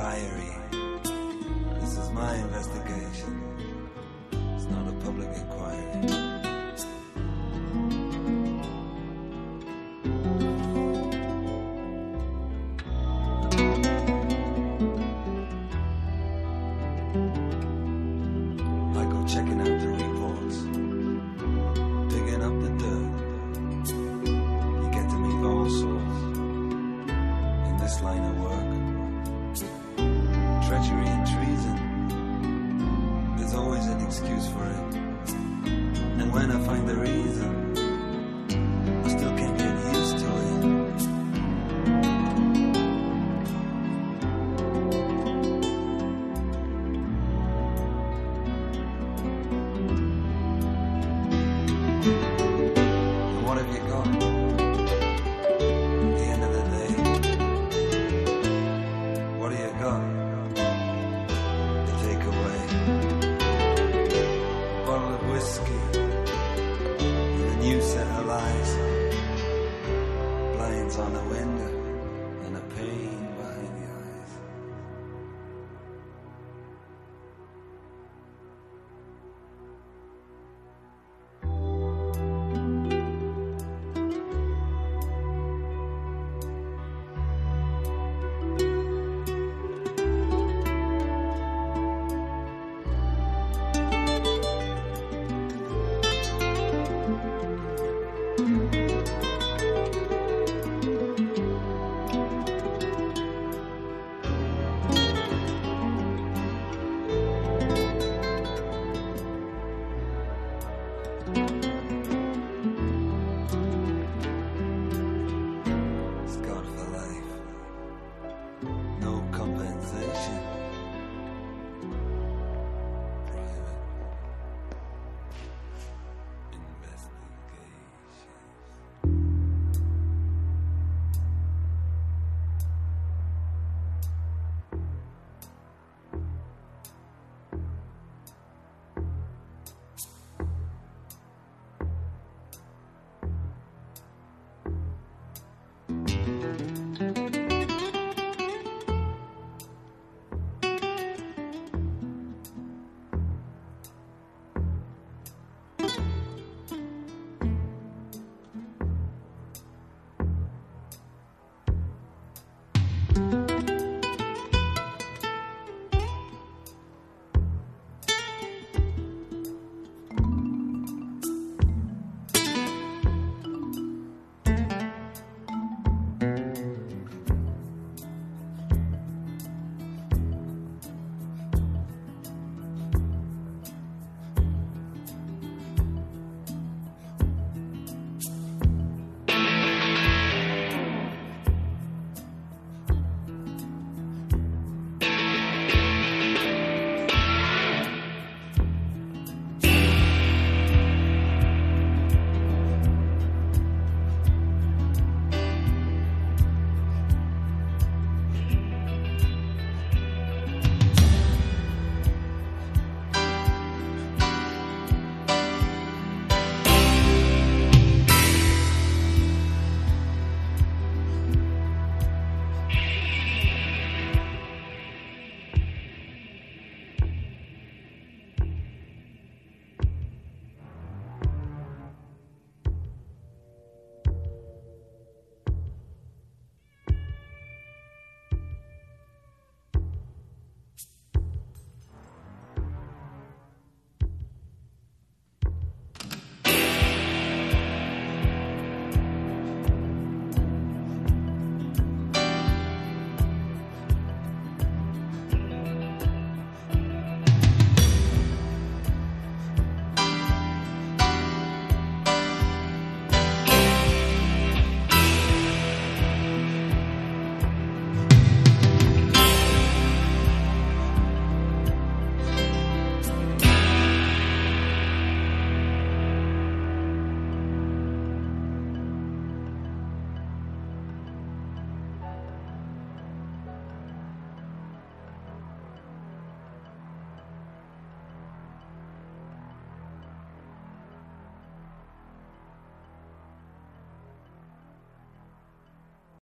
diary. This is my investigation. It's not a public inquiry. On the window and a pain